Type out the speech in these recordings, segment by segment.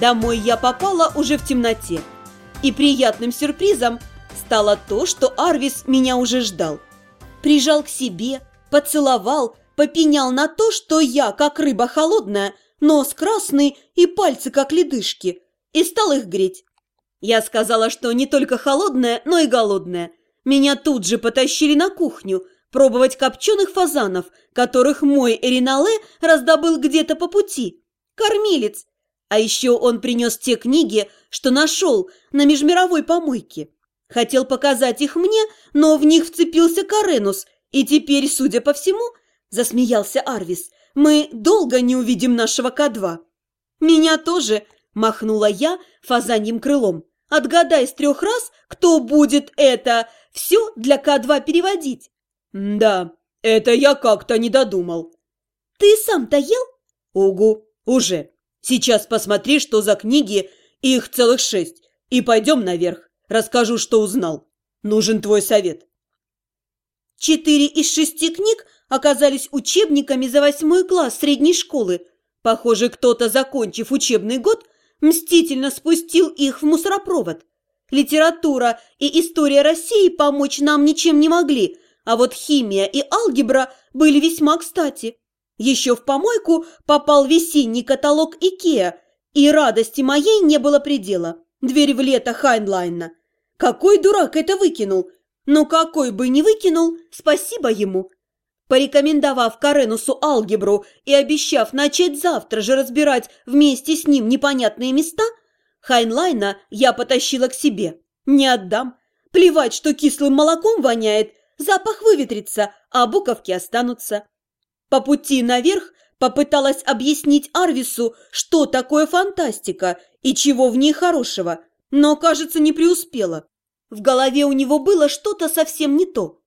Домой я попала уже в темноте. И приятным сюрпризом стало то, что Арвис меня уже ждал. Прижал к себе, поцеловал, попенял на то, что я, как рыба холодная, нос красный и пальцы, как ледышки, и стал их греть. Я сказала, что не только холодная, но и голодная. Меня тут же потащили на кухню пробовать копченых фазанов, которых мой Эринале раздобыл где-то по пути. Кормилец. А еще он принес те книги, что нашел на межмировой помойке. Хотел показать их мне, но в них вцепился Каренус, и теперь, судя по всему, засмеялся Арвис, мы долго не увидим нашего К2. Меня тоже, махнула я фазаньим крылом. Отгадай с трех раз, кто будет это все для К2 переводить. Да, это я как-то не додумал. Ты сам-то ел? Угу, уже. Сейчас посмотри, что за книги, их целых шесть, и пойдем наверх. Расскажу, что узнал. Нужен твой совет. Четыре из шести книг оказались учебниками за восьмой класс средней школы. Похоже, кто-то, закончив учебный год, мстительно спустил их в мусоропровод. Литература и история России помочь нам ничем не могли, а вот химия и алгебра были весьма кстати. Еще в помойку попал весенний каталог Икеа, и радости моей не было предела. Дверь в лето Хайнлайна. Какой дурак это выкинул? Но какой бы ни выкинул, спасибо ему. Порекомендовав Каренусу алгебру и обещав начать завтра же разбирать вместе с ним непонятные места, Хайнлайна я потащила к себе. Не отдам. Плевать, что кислым молоком воняет, запах выветрится, а буковки останутся. По пути наверх попыталась объяснить Арвису, что такое фантастика и чего в ней хорошего, но, кажется, не преуспела. В голове у него было что-то совсем не то.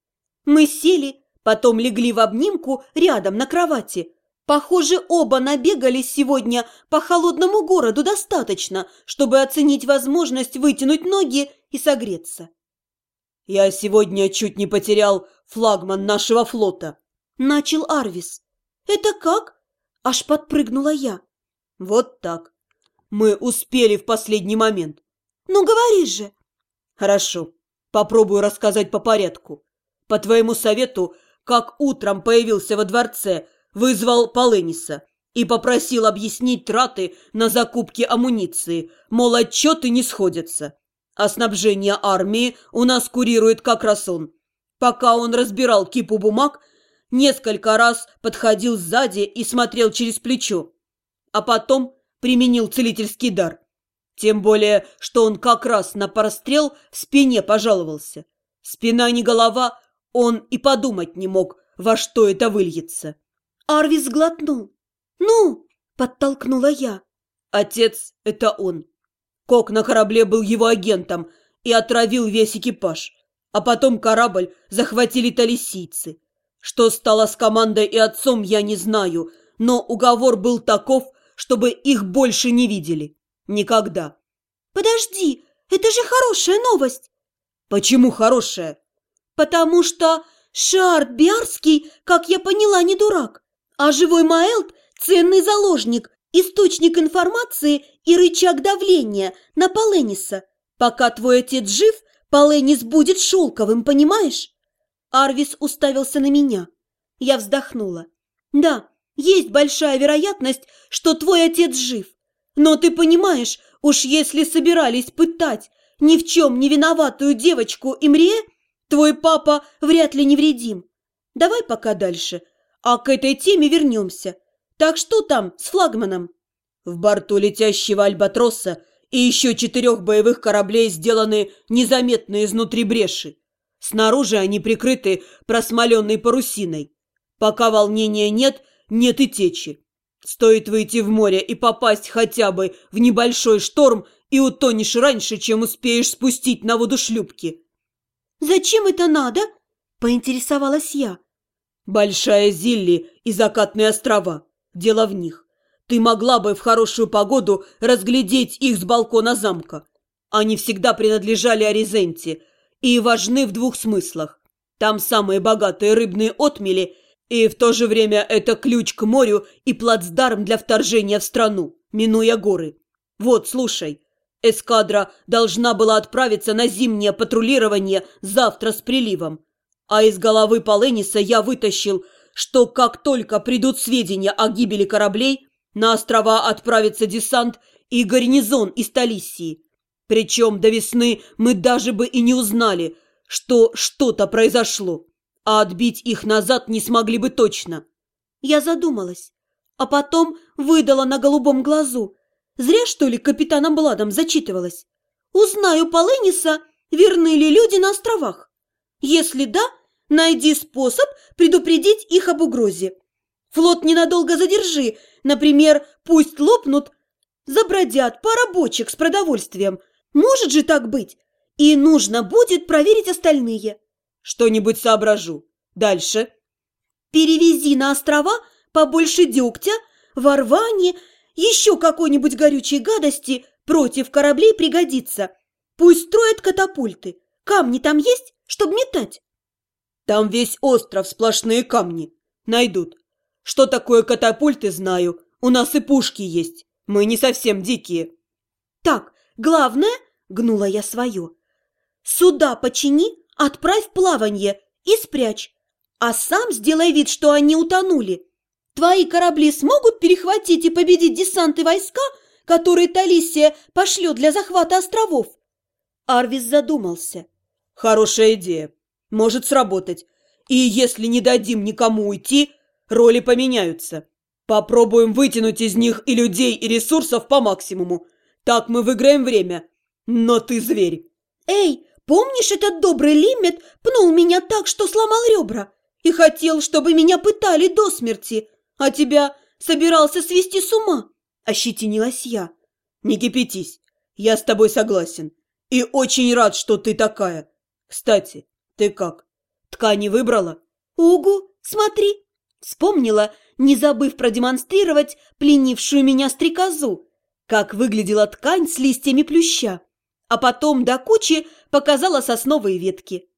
Мы сели, потом легли в обнимку рядом на кровати. Похоже, оба набегались сегодня по холодному городу достаточно, чтобы оценить возможность вытянуть ноги и согреться. «Я сегодня чуть не потерял флагман нашего флота», – начал Арвис. «Это как?» – аж подпрыгнула я. «Вот так. Мы успели в последний момент. Ну, говори же. Хорошо. Попробую рассказать по порядку. По твоему совету, как утром появился во дворце, вызвал Полениса и попросил объяснить траты на закупки амуниции, мол, отчеты не сходятся. А снабжение армии у нас курирует как раз он. Пока он разбирал кипу бумаг, несколько раз подходил сзади и смотрел через плечо. А потом применил целительский дар. Тем более, что он как раз на прострел в спине пожаловался. Спина не голова, он и подумать не мог, во что это выльется. Арвис глотнул. «Ну!» – подтолкнула я. Отец – это он. Кок на корабле был его агентом и отравил весь экипаж. А потом корабль захватили талисийцы. Что стало с командой и отцом, я не знаю, но уговор был таков, чтобы их больше не видели. Никогда. Подожди, это же хорошая новость. Почему хорошая? Потому что Шарт Биарский, как я поняла, не дурак, а живой Маэлт – ценный заложник, источник информации и рычаг давления на Полениса. Пока твой отец жив, Поленис будет шелковым, понимаешь? Арвис уставился на меня. Я вздохнула. Да, есть большая вероятность, что твой отец жив. Но ты понимаешь, уж если собирались пытать ни в чем не виноватую девочку Имре, твой папа вряд ли невредим. Давай пока дальше, а к этой теме вернемся. Так что там с флагманом? В борту летящего Альбатроса и еще четырех боевых кораблей сделаны незаметные изнутри бреши. Снаружи они прикрыты просмоленной парусиной. Пока волнения нет, нет и течи. Стоит выйти в море и попасть хотя бы в небольшой шторм, и утонешь раньше, чем успеешь спустить на воду шлюпки. «Зачем это надо?» – поинтересовалась я. «Большая Зилли и закатные острова. Дело в них. Ты могла бы в хорошую погоду разглядеть их с балкона замка. Они всегда принадлежали Аризенте и важны в двух смыслах. Там самые богатые рыбные отмели – и в то же время это ключ к морю и плацдарм для вторжения в страну, минуя горы. Вот, слушай, эскадра должна была отправиться на зимнее патрулирование завтра с приливом. А из головы Полениса я вытащил, что как только придут сведения о гибели кораблей, на острова отправится десант и гарнизон из Талиссии. Причем до весны мы даже бы и не узнали, что что-то произошло, а отбить их назад не смогли бы точно. Я задумалась, а потом выдала на голубом глазу. Зря, что ли, капитаном Бладом зачитывалась. Узнаю Полениса, верны ли люди на островах. Если да, найди способ предупредить их об угрозе. Флот ненадолго задержи, например, пусть лопнут, забродят пара бочек с продовольствием. Может же так быть? И нужно будет проверить остальные. Что-нибудь соображу. Дальше. Перевези на острова побольше дегтя, ворвани, еще какой-нибудь горючей гадости против кораблей пригодится. Пусть строят катапульты. Камни там есть, чтобы метать? Там весь остров сплошные камни. Найдут. Что такое катапульты, знаю. У нас и пушки есть. Мы не совсем дикие. Так, главное, гнула я свое. Суда почини, отправь в плаванье и спрячь. А сам сделай вид, что они утонули. Твои корабли смогут перехватить и победить десанты войска, которые Талисия пошлет для захвата островов?» Арвис задумался. «Хорошая идея. Может сработать. И если не дадим никому уйти, роли поменяются. Попробуем вытянуть из них и людей, и ресурсов по максимуму. Так мы выиграем время. Но ты зверь!» «Эй, помнишь, этот добрый Лимит пнул меня так, что сломал ребра? И хотел, чтобы меня пытали до смерти, а тебя собирался свести с ума?» – ощетинилась я. «Не кипятись, я с тобой согласен. И очень рад, что ты такая. Кстати, ты как, ткани выбрала?» «Угу, смотри!» Вспомнила, не забыв продемонстрировать пленившую меня стрекозу, как выглядела ткань с листьями плюща, а потом до кучи показала сосновые ветки.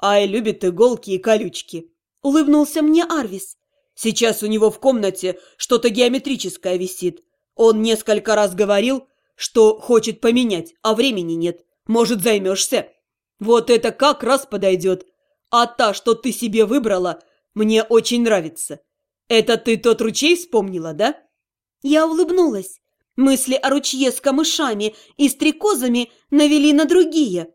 «Ай любит иголки и колючки», — улыбнулся мне Арвис. «Сейчас у него в комнате что-то геометрическое висит. Он несколько раз говорил, что хочет поменять, а времени нет. Может, займешься? Вот это как раз подойдет. А та, что ты себе выбрала, мне очень нравится. Это ты тот ручей вспомнила, да?» Я улыбнулась. Мысли о ручье с камышами и стрекозами навели на другие.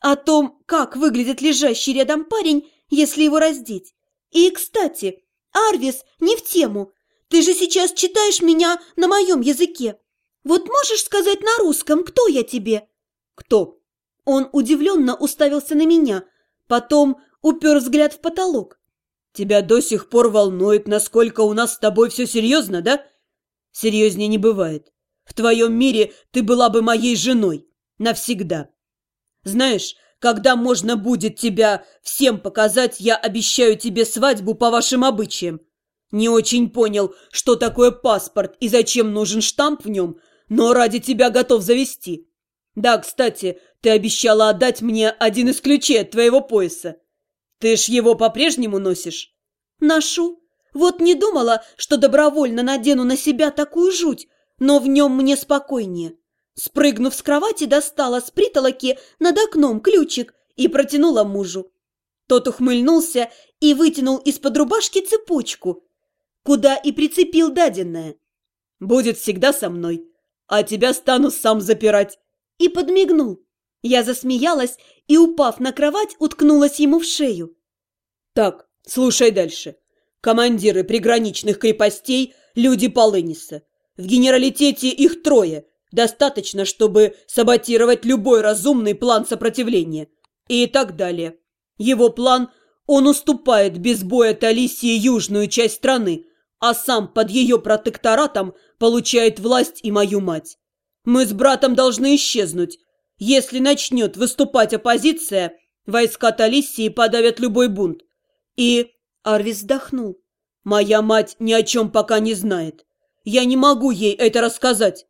О том, как выглядит лежащий рядом парень, если его раздеть. И, кстати, Арвис, не в тему. Ты же сейчас читаешь меня на моем языке. Вот можешь сказать на русском, кто я тебе? Кто? Он удивленно уставился на меня, потом упер взгляд в потолок. Тебя до сих пор волнует, насколько у нас с тобой все серьезно, да? Серьезнее не бывает. В твоем мире ты была бы моей женой. Навсегда. Знаешь, когда можно будет тебя всем показать, я обещаю тебе свадьбу по вашим обычаям. Не очень понял, что такое паспорт и зачем нужен штамп в нем, но ради тебя готов завести. Да, кстати, ты обещала отдать мне один из ключей от твоего пояса. Ты ж его по-прежнему носишь? Ношу. Вот не думала, что добровольно надену на себя такую жуть, но в нем мне спокойнее. Спрыгнув с кровати, достала с притолоки над окном ключик и протянула мужу. Тот ухмыльнулся и вытянул из-под рубашки цепочку, куда и прицепил даденное. «Будет всегда со мной, а тебя стану сам запирать». И подмигнул. Я засмеялась и, упав на кровать, уткнулась ему в шею. «Так, слушай дальше. Командиры приграничных крепостей – люди Полыниса. В генералитете их трое – Достаточно, чтобы саботировать любой разумный план сопротивления. И так далее. Его план – он уступает без боя Талисии южную часть страны, а сам под ее протекторатом получает власть и мою мать. Мы с братом должны исчезнуть. Если начнет выступать оппозиция, войска Талисии подавят любой бунт. И... Арвис вздохнул. Моя мать ни о чем пока не знает. Я не могу ей это рассказать.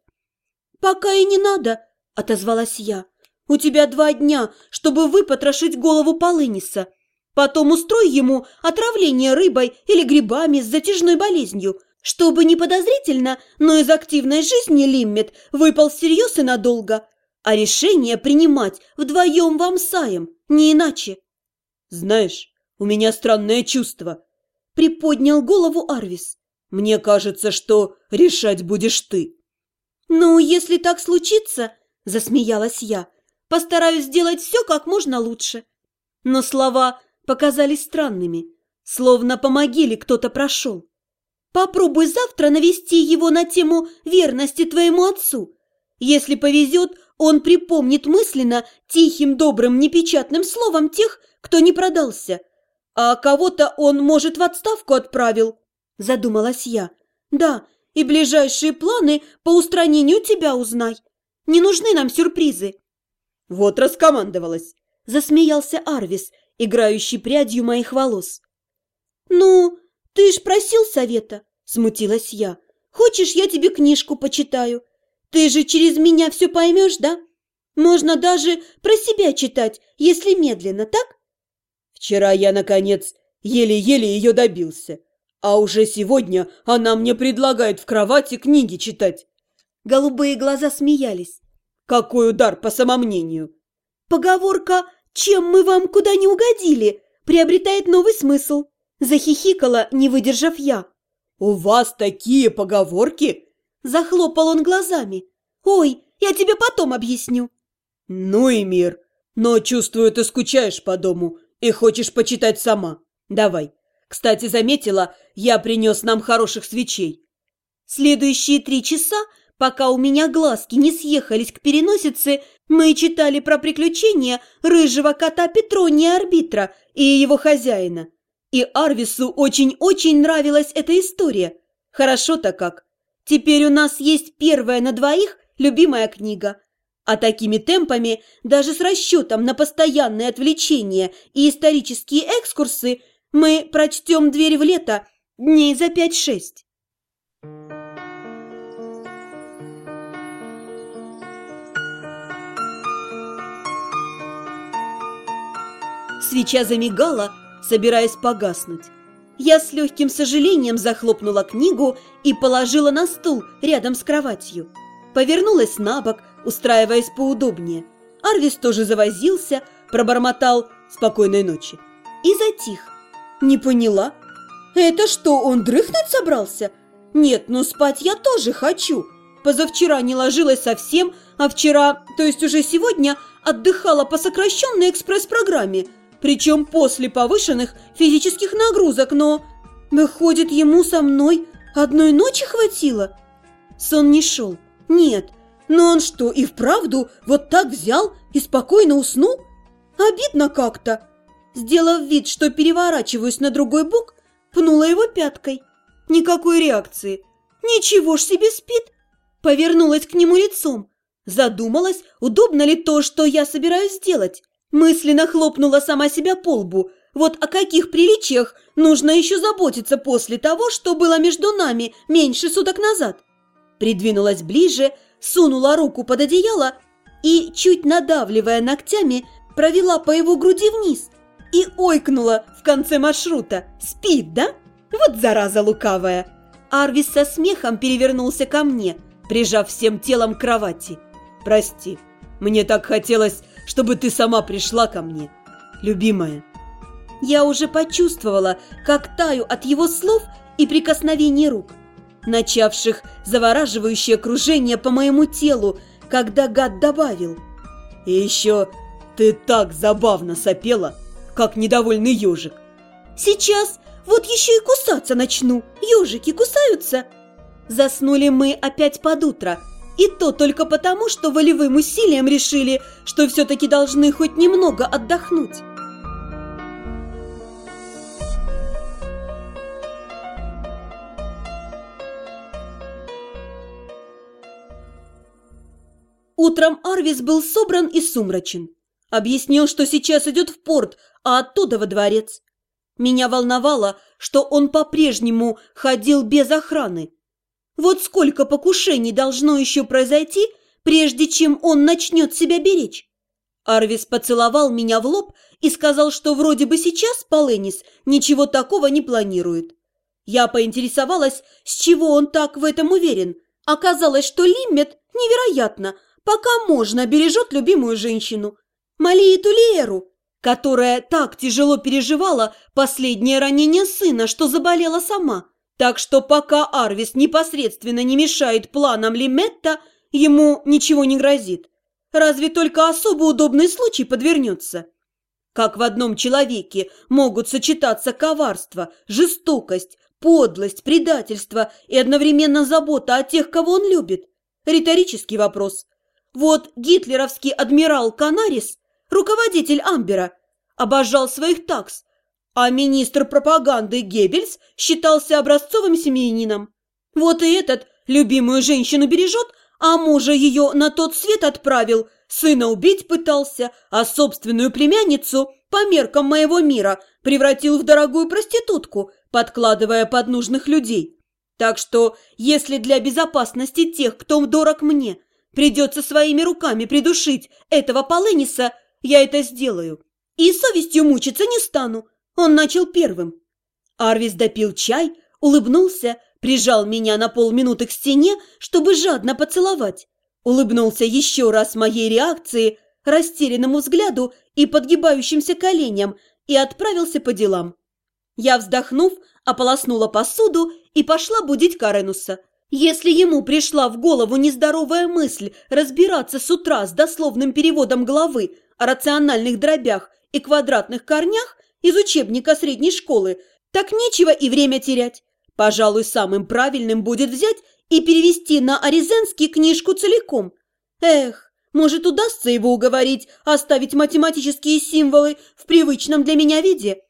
«Пока и не надо», — отозвалась я. «У тебя два дня, чтобы выпотрошить голову Полыниса. Потом устрой ему отравление рыбой или грибами с затяжной болезнью, Чтобы не подозрительно, но из активной жизни Лиммет выпал всерьез и надолго, а решение принимать вдвоем вам саем, не иначе. Знаешь, у меня странное чувство. Приподнял голову Арвис. Мне кажется, что решать будешь ты. Ну, если так случится, засмеялась я, постараюсь сделать все как можно лучше. Но слова показались странными, словно по могиле кто-то прошел. Попробуй завтра навести его на тему верности твоему отцу. Если повезет, он припомнит мысленно тихим, добрым, непечатным словом тех, кто не продался. А кого-то он, может, в отставку отправил, задумалась я. Да, и ближайшие планы по устранению тебя узнай. Не нужны нам сюрпризы. Вот раскомандовалась, засмеялся Арвис, играющий прядью моих волос. Ну, «Ты ж просил совета!» – смутилась я. «Хочешь, я тебе книжку почитаю? Ты же через меня все поймешь, да? Можно даже про себя читать, если медленно, так?» «Вчера я, наконец, еле-еле ее добился, а уже сегодня она мне предлагает в кровати книги читать». Голубые глаза смеялись. «Какой удар по самомнению!» «Поговорка «Чем мы вам куда не угодили?» приобретает новый смысл. Захихикала, не выдержав я. «У вас такие поговорки?» Захлопал он глазами. «Ой, я тебе потом объясню». «Ну и мир. Но, чувствую, ты скучаешь по дому и хочешь почитать сама. Давай. Кстати, заметила, я принес нам хороших свечей». Следующие три часа, пока у меня глазки не съехались к переносице, мы читали про приключения рыжего кота Петрония Арбитра и его хозяина. И Арвису очень-очень нравилась эта история. Хорошо-то как. Теперь у нас есть первая на двоих любимая книга. А такими темпами, даже с расчетом на постоянные отвлечения и исторические экскурсы, мы прочтем «Дверь в лето» дней за пять-шесть. Свеча замигала, собираясь погаснуть. Я с легким сожалением захлопнула книгу и положила на стул рядом с кроватью. Повернулась на бок, устраиваясь поудобнее. Арвис тоже завозился, пробормотал «спокойной ночи» и затих. Не поняла. Это что, он дрыхнуть собрался? Нет, ну спать я тоже хочу. Позавчера не ложилась совсем, а вчера, то есть уже сегодня, отдыхала по сокращенной экспресс-программе – причем после повышенных физических нагрузок, но... Выходит, ему со мной одной ночи хватило? Сон не шел. Нет, но он что, и вправду вот так взял и спокойно уснул? Обидно как-то. Сделав вид, что переворачиваюсь на другой бок, пнула его пяткой. Никакой реакции. Ничего ж себе спит. Повернулась к нему лицом. Задумалась, удобно ли то, что я собираюсь сделать. Мысленно хлопнула сама себя по лбу. Вот о каких приличиях нужно еще заботиться после того, что было между нами меньше суток назад. Придвинулась ближе, сунула руку под одеяло и, чуть надавливая ногтями, провела по его груди вниз и ойкнула в конце маршрута. «Спит, да? Вот зараза лукавая!» Арвис со смехом перевернулся ко мне, прижав всем телом к кровати. «Прости, мне так хотелось чтобы ты сама пришла ко мне, любимая». Я уже почувствовала, как таю от его слов и прикосновений рук, начавших завораживающее кружение по моему телу, когда гад добавил. «И еще ты так забавно сопела, как недовольный ежик». «Сейчас вот еще и кусаться начну, ежики кусаются». Заснули мы опять под утро – и то только потому, что волевым усилием решили, что все-таки должны хоть немного отдохнуть. Утром Арвис был собран и сумрачен. Объяснил, что сейчас идет в порт, а оттуда во дворец. Меня волновало, что он по-прежнему ходил без охраны, вот сколько покушений должно еще произойти, прежде чем он начнет себя беречь? Арвис поцеловал меня в лоб и сказал, что вроде бы сейчас Поленис ничего такого не планирует. Я поинтересовалась, с чего он так в этом уверен. Оказалось, что Лиммет невероятно, пока можно, бережет любимую женщину. Малию Тулиеру, которая так тяжело переживала последнее ранение сына, что заболела сама. Так что пока Арвис непосредственно не мешает планам Лиметта, ему ничего не грозит. Разве только особо удобный случай подвернется. Как в одном человеке могут сочетаться коварство, жестокость, подлость, предательство и одновременно забота о тех, кого он любит? Риторический вопрос. Вот гитлеровский адмирал Канарис, руководитель Амбера, обожал своих такс, а министр пропаганды Геббельс считался образцовым семьянином. Вот и этот любимую женщину бережет, а мужа ее на тот свет отправил, сына убить пытался, а собственную племянницу, по меркам моего мира, превратил в дорогую проститутку, подкладывая под нужных людей. Так что, если для безопасности тех, кто дорог мне, придется своими руками придушить этого Полениса, я это сделаю. И совестью мучиться не стану. Он начал первым. Арвис допил чай, улыбнулся, прижал меня на полминуты к стене, чтобы жадно поцеловать. Улыбнулся еще раз моей реакции, растерянному взгляду и подгибающимся коленям, и отправился по делам. Я, вздохнув, ополоснула посуду и пошла будить Каренуса. Если ему пришла в голову нездоровая мысль разбираться с утра с дословным переводом главы о рациональных дробях и квадратных корнях из учебника средней школы, так нечего и время терять. Пожалуй, самым правильным будет взять и перевести на Аризенский книжку целиком. Эх, может, удастся его уговорить оставить математические символы в привычном для меня виде?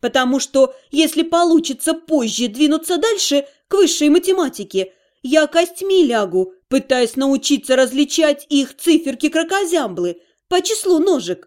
Потому что, если получится позже двинуться дальше к высшей математике, я костьми лягу, пытаясь научиться различать их циферки-крокозямблы по числу ножек.